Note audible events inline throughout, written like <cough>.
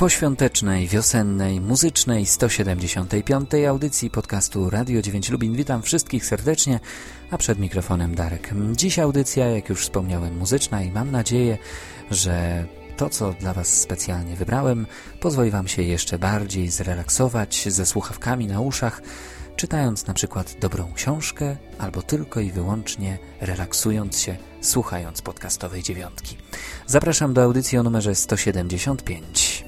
poświątecznej, wiosennej, muzycznej 175. audycji podcastu Radio 9 Lubin. Witam wszystkich serdecznie, a przed mikrofonem Darek. Dziś audycja, jak już wspomniałem, muzyczna i mam nadzieję, że to, co dla Was specjalnie wybrałem, pozwoli Wam się jeszcze bardziej zrelaksować ze słuchawkami na uszach, czytając na przykład dobrą książkę, albo tylko i wyłącznie relaksując się, słuchając podcastowej dziewiątki. Zapraszam do audycji o numerze 175.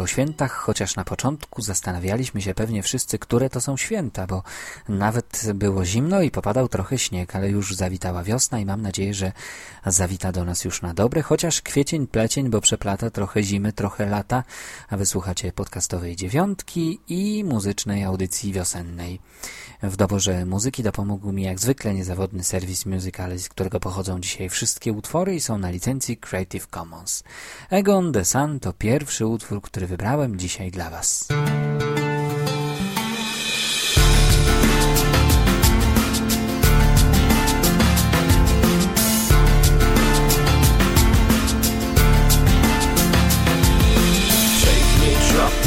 po świętach, chociaż na początku zastanawialiśmy się pewnie wszyscy, które to są święta, bo nawet było zimno i popadał trochę śnieg, ale już zawitała wiosna i mam nadzieję, że zawita do nas już na dobre, chociaż kwiecień, plecień, bo przeplata trochę zimy, trochę lata, a wysłuchacie podcastowej dziewiątki i muzycznej audycji wiosennej. W doborze muzyki dopomógł mi jak zwykle niezawodny serwis Musical, z którego pochodzą dzisiaj wszystkie utwory i są na licencji Creative Commons. Egon The Sun to pierwszy utwór, który wybrałem dzisiaj dla Was.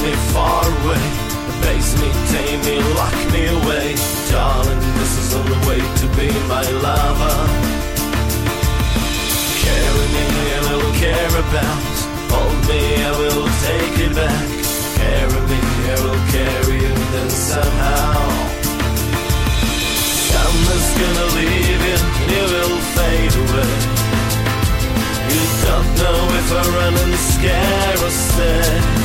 Me, far away. Base me, tame me, lock me away. Darling, this is the way to be my lover. Will care about. Me, I will take it back. Carry me, I will carry you then somehow. Summer's gonna leave you, you will fade away. You don't know if I run and scare or stay.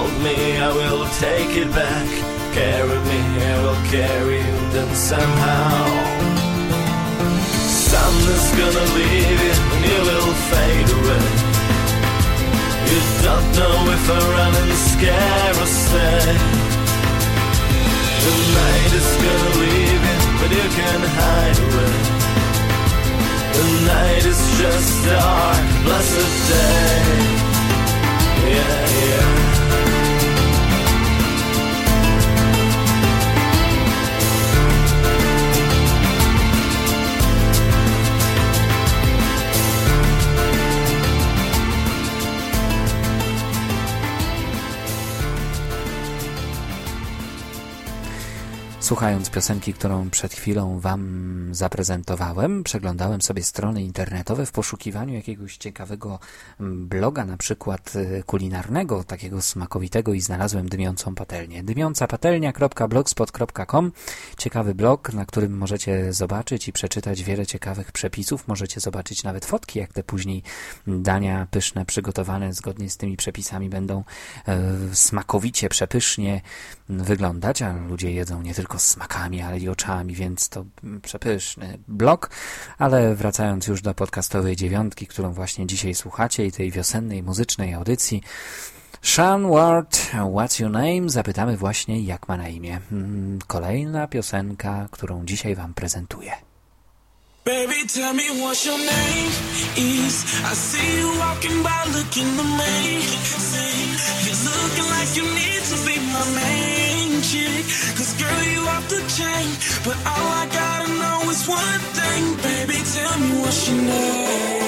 Hold me, I will take it back. Carry me, I will carry you, then somehow. Sun is gonna leave you, and you will fade away. You don't know if I run and scare or stay. The night is gonna leave you, but you can hide away. The night is just dark, blessed day. Yeah, yeah. Słuchając piosenki, którą przed chwilą Wam zaprezentowałem, przeglądałem sobie strony internetowe w poszukiwaniu jakiegoś ciekawego mm, bloga, na przykład y, kulinarnego, takiego smakowitego i znalazłem dymiącą patelnię. dymiącapatelnia.blogspot.com Ciekawy blog, na którym możecie zobaczyć i przeczytać wiele ciekawych przepisów. Możecie zobaczyć nawet fotki, jak te później dania pyszne, przygotowane zgodnie z tymi przepisami będą e, smakowicie, przepysznie wyglądać, a ludzie jedzą nie tylko smakami, ale i oczami, więc to przepyszny blok. Ale wracając już do podcastowej dziewiątki, którą właśnie dzisiaj słuchacie i tej wiosennej muzycznej audycji, Sean Ward, What's Your Name? Zapytamy właśnie, jak ma na imię. Mm, kolejna piosenka, którą dzisiaj Wam prezentuję. Baby, tell me what's your name is. I see you walking by looking amazing. You're looking like you need to be my main chick. Cause girl, you off the chain. But all I gotta know is one thing. Baby, tell me what's your name.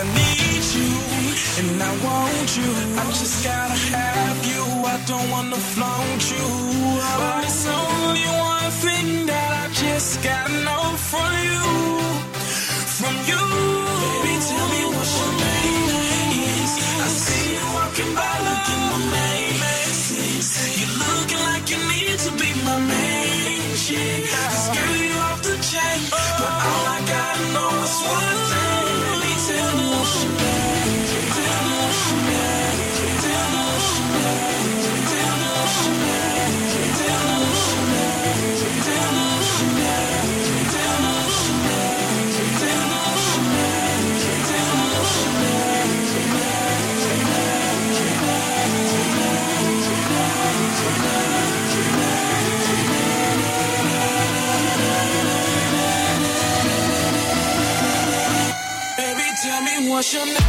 I need you and I want you. I just gotta have you. I don't wanna flaunt you, but it's only one thing that I just gotta know from you, from you. Name?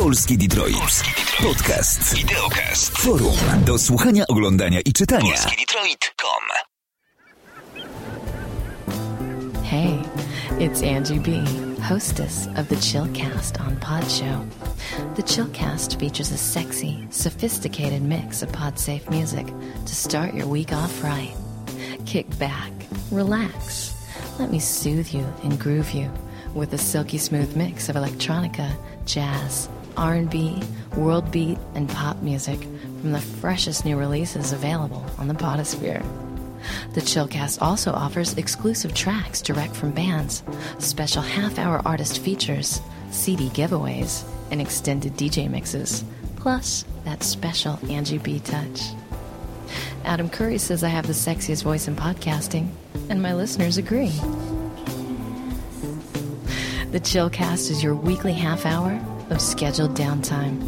Polski Detroit. Polski Detroit. Podcast. Videocast. Forum. Do słuchania, oglądania i czytania. PolskiDetroit.com Hey, it's Angie B., hostess of the Chillcast on Pod Show. The Chillcast features a sexy, sophisticated mix of pod-safe music to start your week off right. Kick back, relax. Let me soothe you and groove you with a silky smooth mix of electronica, jazz, R&B, world beat, and pop music from the freshest new releases available on the Podosphere. The Chillcast also offers exclusive tracks direct from bands, special half hour artist features, CD giveaways, and extended DJ mixes, plus that special Angie B touch. Adam Curry says I have the sexiest voice in podcasting, and my listeners agree. The Chillcast is your weekly half hour of scheduled downtime.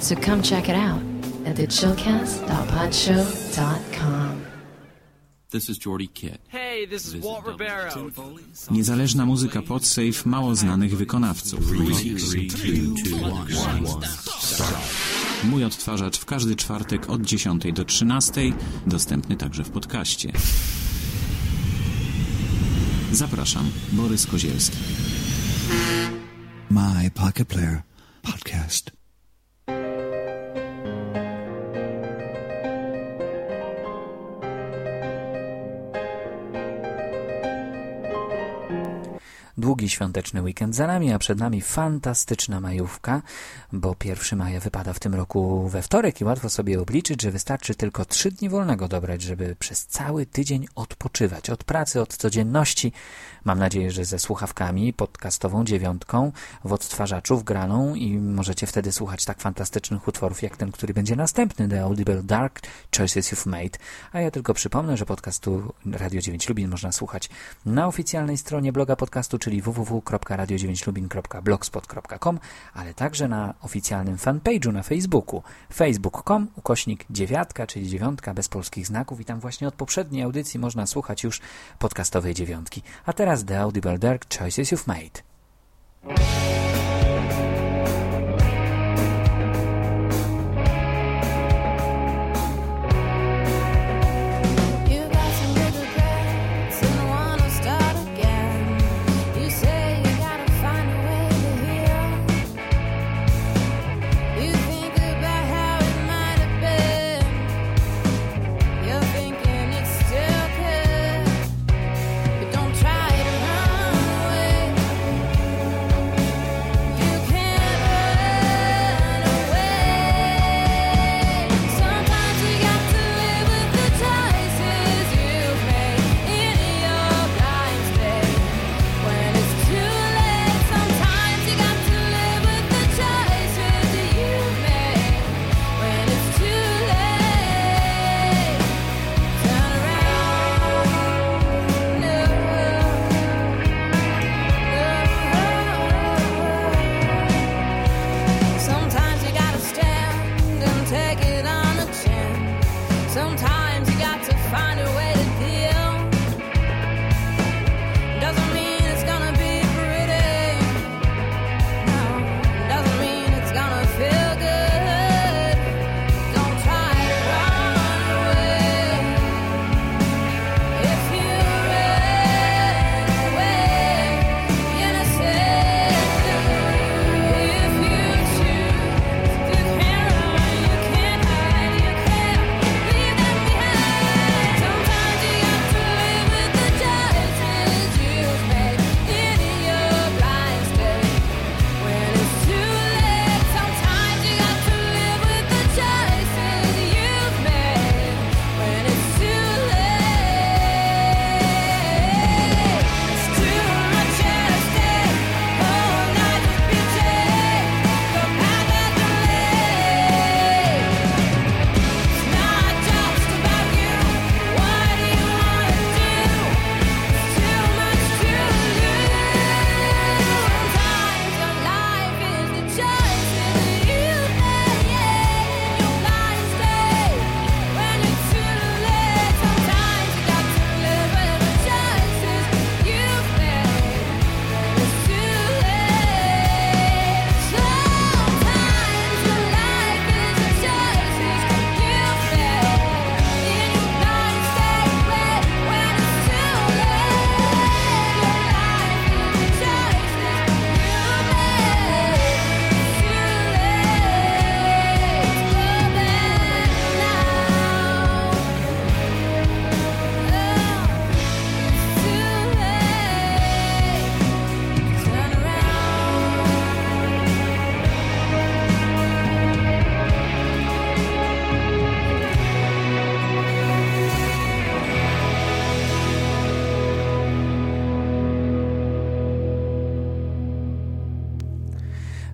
So come check it out at thechillcast.podshow.com. This is Jordy Kitt. Hey, this is Walt Ribeiro. Niezależna muzyka Podsafe mało znanych wykonawców. Mój odtwarzacz w każdy czwartek od 10 do 13, dostępny także w podcaście. Zapraszam, Borys Kozielski. My Pocket Player podcast. Długi świąteczny weekend za nami, a przed nami fantastyczna majówka, bo 1 maja wypada w tym roku we wtorek i łatwo sobie obliczyć, że wystarczy tylko trzy dni wolnego dobrać, żeby przez cały tydzień odpoczywać od pracy, od codzienności. Mam nadzieję, że ze słuchawkami, podcastową dziewiątką, w odtwarzaczu wgraną i możecie wtedy słuchać tak fantastycznych utworów jak ten, który będzie następny, The Audible Dark Choices You've Made. A ja tylko przypomnę, że podcastu Radio 9 Lubin można słuchać na oficjalnej stronie bloga podcastu, czyli www.radio9lubin.blogspot.com, ale także na oficjalnym fanpage'u na Facebooku facebook.com ukośnik dziewiatka, czyli dziewiątka bez polskich znaków i tam właśnie od poprzedniej audycji można słuchać już podcastowej dziewiątki. A teraz The Audible Dark Choices You've Made.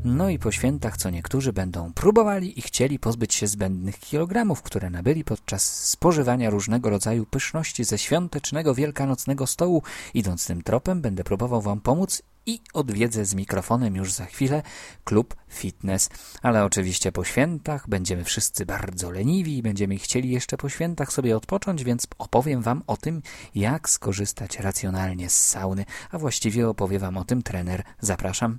No i po świętach co niektórzy będą próbowali i chcieli pozbyć się zbędnych kilogramów, które nabyli podczas spożywania różnego rodzaju pyszności ze świątecznego wielkanocnego stołu. Idąc tym tropem będę próbował Wam pomóc i odwiedzę z mikrofonem już za chwilę klub fitness. Ale oczywiście po świętach będziemy wszyscy bardzo leniwi i będziemy chcieli jeszcze po świętach sobie odpocząć, więc opowiem Wam o tym, jak skorzystać racjonalnie z sauny, a właściwie opowie Wam o tym trener. Zapraszam.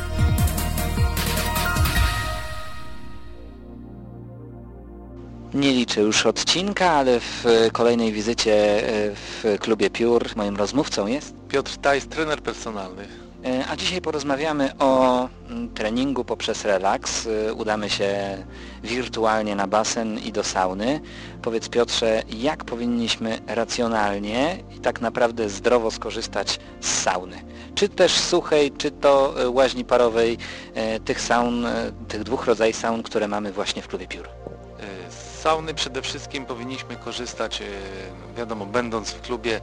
Nie liczę już odcinka, ale w kolejnej wizycie e, w klubie Pure moim rozmówcą jest Piotr Tajs, trener personalny. E, A dzisiaj porozmawiamy o mm, treningu poprzez relaks. E, Udamy się wirtualnie na basen i do sauny. Powiedz Piotrze, jak powinniśmy racjonalnie i tak naprawdę zdrowo skorzystać z sauny? Czy też suchej, czy to łaźni parowej, tych saun, tych dwóch rodzajów saun, które mamy właśnie w klubie Piór. Sauny przede wszystkim powinniśmy korzystać, y, wiadomo, będąc w klubie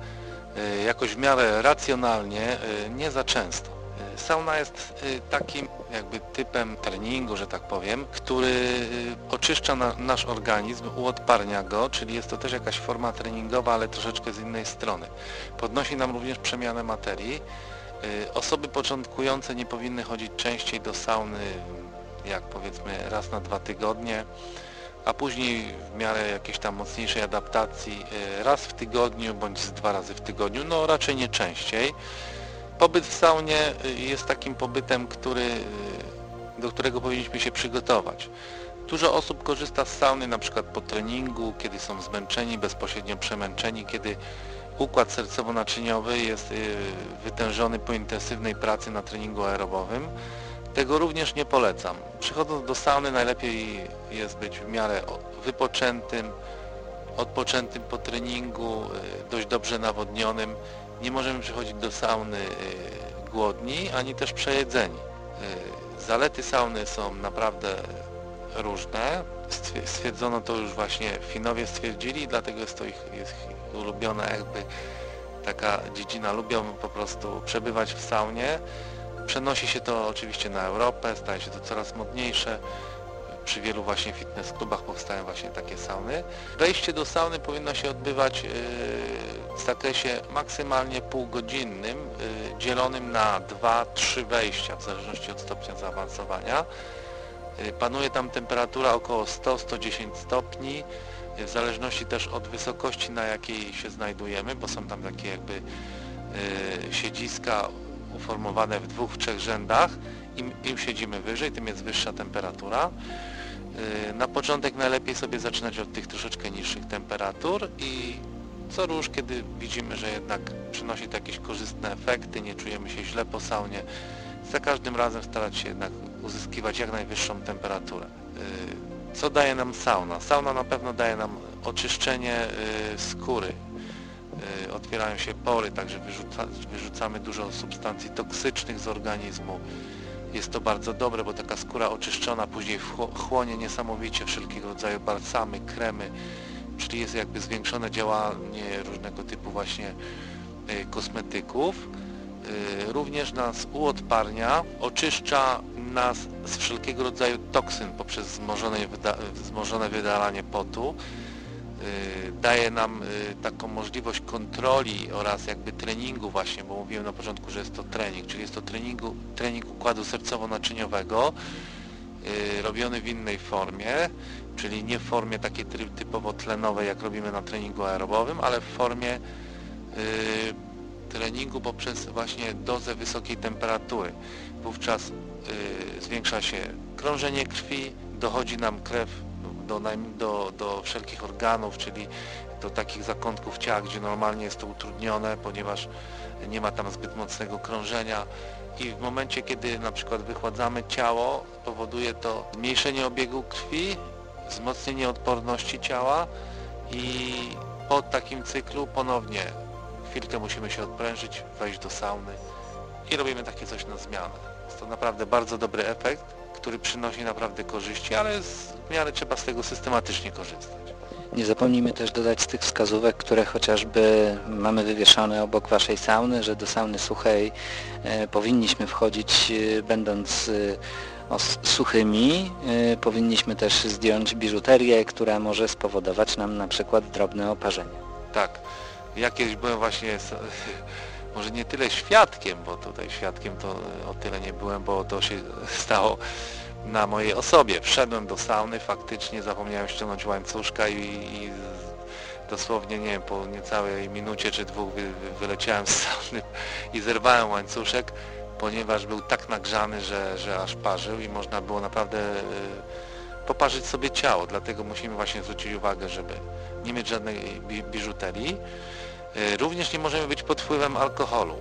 y, jakoś w miarę racjonalnie, y, nie za często. Sauna jest takim jakby typem treningu, że tak powiem, który oczyszcza na, nasz organizm, uodparnia go, czyli jest to też jakaś forma treningowa, ale troszeczkę z innej strony. Podnosi nam również przemianę materii. Osoby początkujące nie powinny chodzić częściej do sauny, jak powiedzmy raz na dwa tygodnie a później w miarę jakiejś tam mocniejszej adaptacji y, raz w tygodniu bądź dwa razy w tygodniu, no raczej nie częściej. Pobyt w saunie y, jest takim pobytem, który, y, do którego powinniśmy się przygotować. Dużo osób korzysta z sauny na przykład po treningu, kiedy są zmęczeni, bezpośrednio przemęczeni, kiedy układ sercowo-naczyniowy jest wytężony po intensywnej pracy na treningu aerobowym. Tego również nie polecam. Przychodząc do sauny najlepiej jest być w miarę wypoczętym, odpoczętym po treningu, y, dość dobrze nawodnionym. Nie możemy przychodzić do sauny y, głodni, ani też przejedzeni. Y, Zalety sauny są naprawdę różne. Stwier- Stwierdzono to już właśnie Finowie stwierdzili, dlatego jest to ich, ich ulubiona jakby taka dziedzina. Lubią po prostu przebywać w saunie. Przenosi się to oczywiście na Europę, staje się to coraz modniejsze. Przy wielu właśnie fitness klubach powstają właśnie takie sauny. Wejście do sauny powinno się odbywać yy, w zakresie maksymalnie półgodzinnym, yy, dzielonym na 2-3 wejścia, w zależności od stopnia zaawansowania. Yy, Panuje tam temperatura około 100-110 stopni, w zależności też od wysokości, na jakiej się znajdujemy, bo są tam takie jakby siedziska uformowane w dwóch, trzech rzędach. Im, Im siedzimy wyżej, tym jest wyższa temperatura. Yy, Na początek najlepiej sobie zaczynać od tych troszeczkę niższych temperatur i co róż, kiedy widzimy, że jednak przynosi to jakieś korzystne efekty, nie czujemy się źle po saunie, za każdym razem starać się jednak uzyskiwać jak najwyższą temperaturę. Yy, Co daje nam sauna? Sauna na pewno daje nam oczyszczenie yy, skóry, y, otwierają się pory, także wyrzuca, wyrzucamy dużo substancji toksycznych z organizmu. Jest to bardzo dobre, bo taka skóra oczyszczona później chłonie niesamowicie wszelkiego rodzaju balsamy, kremy, czyli jest jakby zwiększone działanie różnego typu właśnie y, kosmetyków. Y, Również nas uodparnia, oczyszcza nas z wszelkiego rodzaju toksyn poprzez wzmożone, wzmożone wydalanie potu daje nam y, taką możliwość kontroli oraz jakby treningu właśnie, bo mówiłem na początku, że jest to trening, czyli jest to treningu, trening układu sercowo-naczyniowego y, robiony w innej formie, czyli nie w formie takiej typowo tlenowej, jak robimy na treningu aerobowym, ale w formie y, treningu poprzez właśnie dozę wysokiej temperatury. Wówczas y, zwiększa się krążenie krwi, dochodzi nam krew do, do, do wszelkich organów, czyli do takich zakątków ciała, gdzie normalnie jest to utrudnione, ponieważ nie ma tam zbyt mocnego krążenia i w momencie, kiedy na przykład wychładzamy ciało, powoduje to zmniejszenie obiegu krwi, wzmocnienie odporności ciała i po takim cyklu ponownie chwilkę musimy się odprężyć, wejść do sauny i robimy takie coś na zmianę. Jest to naprawdę bardzo dobry efekt, który przynosi naprawdę korzyści, ale z- w miarę trzeba z tego systematycznie korzystać. Nie zapomnijmy też dodać z tych wskazówek, które chociażby mamy wywieszone obok Waszej sauny, że do sauny suchej e, powinniśmy wchodzić e, będąc e, os- suchymi. E, powinniśmy też zdjąć biżuterię, która może spowodować nam na przykład drobne oparzenie. Tak, ja kiedyś byłem właśnie, może nie tyle świadkiem, bo tutaj świadkiem to o tyle nie byłem, bo to się <laughs> stało na mojej osobie. Wszedłem do sauny, faktycznie zapomniałem ściągnąć łańcuszka i, i dosłownie, nie wiem, po niecałej minucie czy dwóch wy, wy, wyleciałem z <laughs> sauny i zerwałem łańcuszek, ponieważ był tak nagrzany, że, że aż parzył i można było naprawdę y, poparzyć sobie ciało, dlatego musimy właśnie zwrócić uwagę, żeby nie mieć żadnej bi biżuterii. Y, Również nie możemy być pod wpływem alkoholu.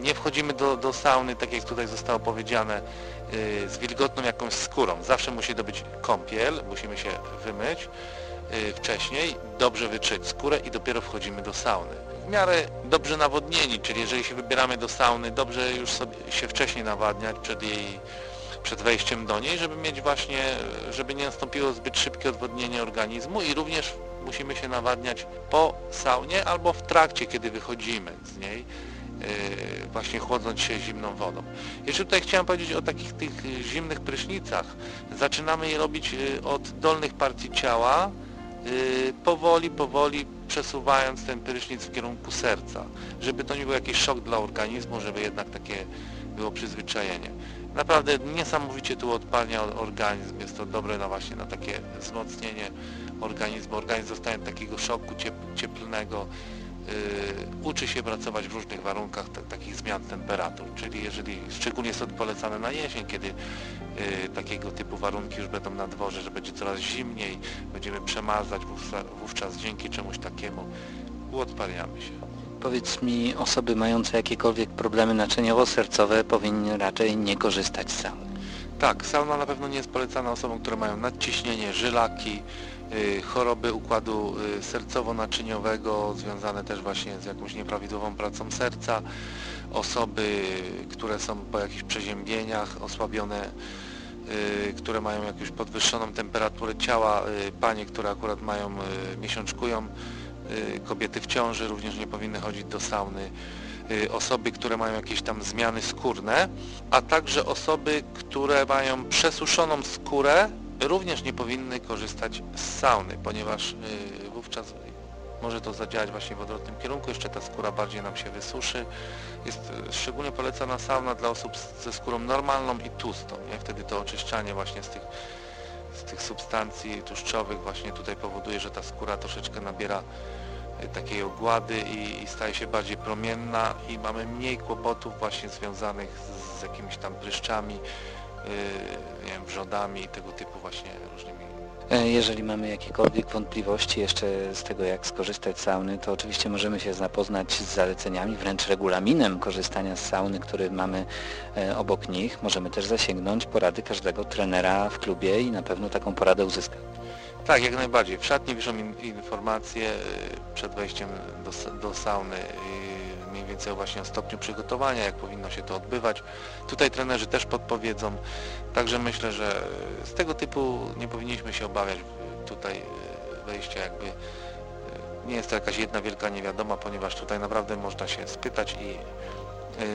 Nie wchodzimy do, do sauny, tak jak tutaj zostało powiedziane, y, z wilgotną jakąś skórą. Zawsze musi to być kąpiel, musimy się wymyć y, wcześniej, dobrze wytrzeć skórę i dopiero wchodzimy do sauny. W miarę dobrze nawodnieni, czyli jeżeli się wybieramy do sauny, dobrze już się wcześniej nawadniać przed jej przed wejściem do niej, żeby mieć właśnie, żeby nie nastąpiło zbyt szybkie odwodnienie organizmu i również musimy się nawadniać po saunie albo w trakcie, kiedy wychodzimy z niej, yy, właśnie chłodząc się zimną wodą. Jeszcze tutaj chciałem powiedzieć o takich tych zimnych prysznicach. Zaczynamy je robić y, od dolnych partii ciała, y, powoli, powoli przesuwając ten prysznic w kierunku serca, żeby to nie był jakiś szok dla organizmu, żeby jednak takie było przyzwyczajenie. Naprawdę niesamowicie tu odpalnia organizm, jest to dobre na właśnie na takie wzmocnienie organizmu. Organizm zostaje takiego szoku ciep cieplnego, yy, uczy się pracować w różnych warunkach ta- takich zmian temperatur, czyli jeżeli, szczególnie jest to polecane na jesień, kiedy yy, takiego typu warunki już będą na dworze, że będzie coraz zimniej, będziemy przemarzać wówczas, wówczas dzięki czemuś takiemu uodparniamy się. Powiedz mi, osoby mające jakiekolwiek problemy naczyniowo-sercowe powinny raczej nie korzystać z sauny. Tak, sauna na pewno nie jest polecana osobom, które mają nadciśnienie, żylaki, choroby układu y, sercowo-naczyniowego związane też właśnie z jakąś nieprawidłową pracą serca, osoby, które są po jakichś przeziębieniach, osłabione, y, które mają jakąś podwyższoną temperaturę ciała, y, panie, które akurat mają, y, miesiączkują, y, kobiety w ciąży również nie powinny chodzić do sauny, y, osoby, które mają jakieś tam zmiany skórne, a także osoby, które mają przesuszoną skórę, również nie powinny korzystać z sauny, ponieważ y, wówczas może to zadziałać właśnie w odwrotnym kierunku, jeszcze ta skóra bardziej nam się wysuszy. Jest y, szczególnie polecana sauna dla osób ze skórą normalną i tłustą, nie? wtedy to oczyszczanie właśnie z tych, z tych substancji tłuszczowych właśnie tutaj powoduje, że ta skóra troszeczkę nabiera y, takiej ogłady i, i staje się bardziej promienna i mamy mniej kłopotów właśnie związanych z, z jakimiś tam pryszczami, nie wiem, wrzodami i tego typu właśnie różnymi. E, Jeżeli mamy jakiekolwiek wątpliwości jeszcze z tego, jak skorzystać z sauny, to oczywiście możemy się zapoznać z zaleceniami, wręcz regulaminem korzystania z sauny, który mamy e, obok nich. Możemy też zasięgnąć porady każdego trenera w klubie i na pewno taką poradę uzyskać. Tak, jak najbardziej. W szatni wiszą in, informacje yy, przed wejściem do, do sauny, więcej właśnie o stopniu przygotowania, jak powinno się to odbywać. Tutaj trenerzy też podpowiedzą, także myślę, że z tego typu nie powinniśmy się obawiać tutaj yy, wejścia jakby yy, nie jest to jakaś jedna wielka niewiadoma, ponieważ tutaj naprawdę można się spytać i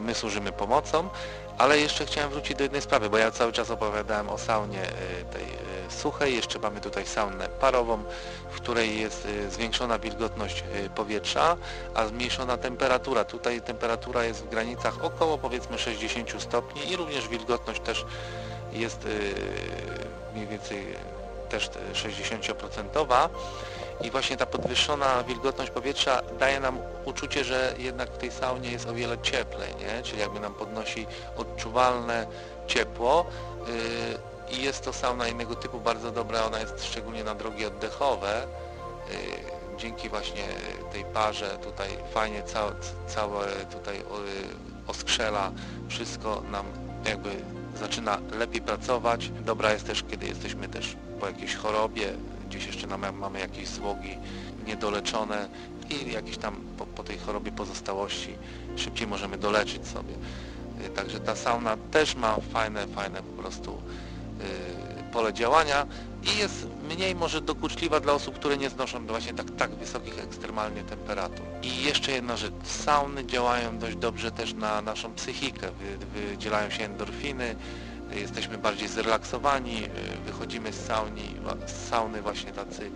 my służymy pomocą, ale jeszcze chciałem wrócić do jednej sprawy, bo ja cały czas opowiadałem o saunie yy, tej yy, suchej, jeszcze mamy tutaj saunę parową, w której jest zwiększona wilgotność powietrza, a zmniejszona temperatura. Tutaj temperatura jest w granicach około powiedzmy 60 stopni i również wilgotność też jest mniej więcej też y, 60% i właśnie ta podwyższona wilgotność powietrza daje nam uczucie, że jednak w tej saunie jest o wiele cieplej, nie? czyli jakby nam podnosi odczuwalne ciepło y, i jest to sauna innego typu bardzo dobra, ona jest szczególnie na drogi oddechowe. Y, Dzięki właśnie tej parze tutaj fajnie całe, całe tutaj y, oskrzela, wszystko nam jakby zaczyna lepiej pracować. Dobra jest też, kiedy jesteśmy też po jakiejś chorobie, gdzieś jeszcze mamy jakieś złogi niedoleczone i jakieś tam po, po tej chorobie pozostałości szybciej możemy doleczyć sobie. Y, Także ta sauna też ma fajne, fajne po prostu y, pole działania i jest mniej może dokuczliwa dla osób, które nie znoszą właśnie tak, tak wysokich ekstremalnie temperatur. I jeszcze jedna rzecz, sauny działają dość dobrze też na naszą psychikę, Wy, wydzielają się endorfiny, jesteśmy bardziej zrelaksowani, y, wychodzimy z, sauni, z sauny właśnie tacy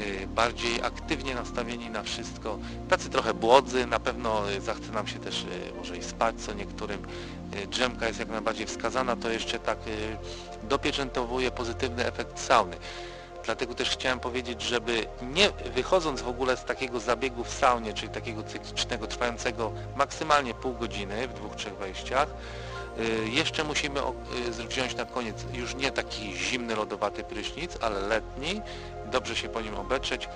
y, bardziej aktywnie nastawieni na wszystko, tacy trochę błodzy, na pewno y, zachce nam się też może i spać co niektórym. Drzemka jest jak najbardziej wskazana, to jeszcze tak dopieczętowuje pozytywny efekt sauny. Dlatego też chciałem powiedzieć, żeby nie wychodząc w ogóle z takiego zabiegu w saunie, czyli takiego cyklicznego, trwającego maksymalnie pół godziny w dwóch, trzech wejściach, jeszcze musimy y, wziąć na koniec już nie taki zimny, lodowaty prysznic, ale letni, dobrze się po nim obetrzeć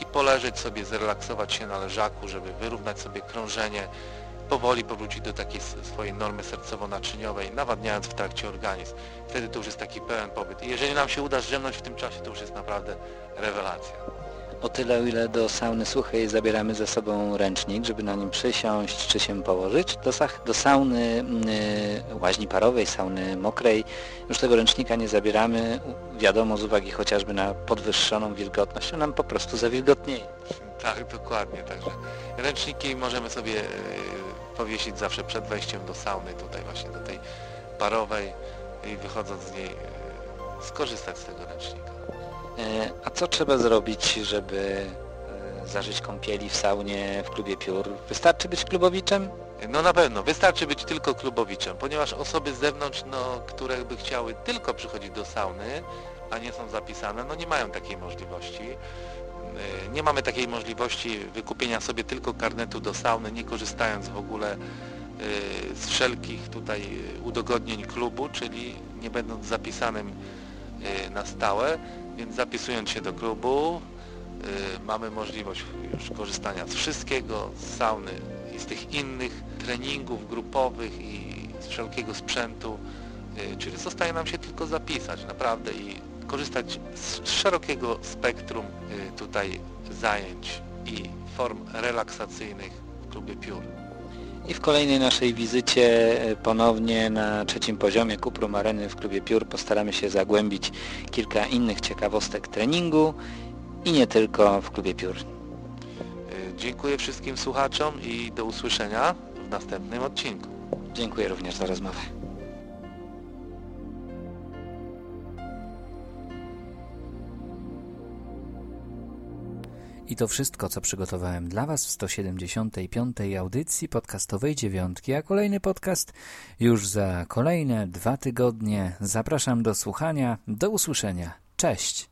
i poleżeć sobie, zrelaksować się na leżaku, żeby wyrównać sobie krążenie, powoli powrócić do takiej swojej normy sercowo-naczyniowej, nawadniając w trakcie organizm. Wtedy to już jest taki pełen pobyt. I jeżeli nam się uda zdrzemnąć w tym czasie, to już jest naprawdę rewelacja. O tyle, o ile do sauny suchej zabieramy ze sobą ręcznik, żeby na nim przysiąść czy się położyć, do, do sauny y, łaźni parowej, sauny mokrej już tego ręcznika nie zabieramy, wiadomo z uwagi chociażby na podwyższoną wilgotność, nam po prostu zawilgotnieje. Tak, dokładnie. Także ręczniki możemy sobie e, powiesić zawsze przed wejściem do sauny, tutaj właśnie do tej parowej i wychodząc z niej e, skorzystać z tego ręcznika. E, A co trzeba zrobić, żeby e, zażyć kąpieli w saunie w klubie piór? Wystarczy być klubowiczem? No na pewno, wystarczy być tylko klubowiczem, ponieważ osoby z zewnątrz, no, które by chciały tylko przychodzić do sauny, a nie są zapisane, no nie mają takiej możliwości. Yy, Nie mamy takiej możliwości wykupienia sobie tylko karnetu do sauny, nie korzystając w ogóle z wszelkich tutaj udogodnień klubu, czyli nie będąc zapisanym na stałe, więc zapisując się do klubu yy, mamy możliwość już korzystania z wszystkiego, z sauny i z tych innych treningów grupowych i z wszelkiego sprzętu, yy, czyli zostaje nam się tylko zapisać naprawdę i korzystać z szerokiego spektrum tutaj zajęć i form relaksacyjnych w klubie piór. I w kolejnej naszej wizycie e, ponownie na trzecim poziomie Kuprum Areny w klubie Piór postaramy się zagłębić kilka innych ciekawostek treningu i nie tylko w klubie Piór. Yy, Dziękuję wszystkim słuchaczom i do usłyszenia w następnym odcinku. Dziękuję również za rozmowę. I to wszystko, co przygotowałem dla Was w 175. audycji podcastowej dziewiątki, a kolejny podcast już za kolejne dwa tygodnie. Zapraszam do słuchania, do usłyszenia. Cześć!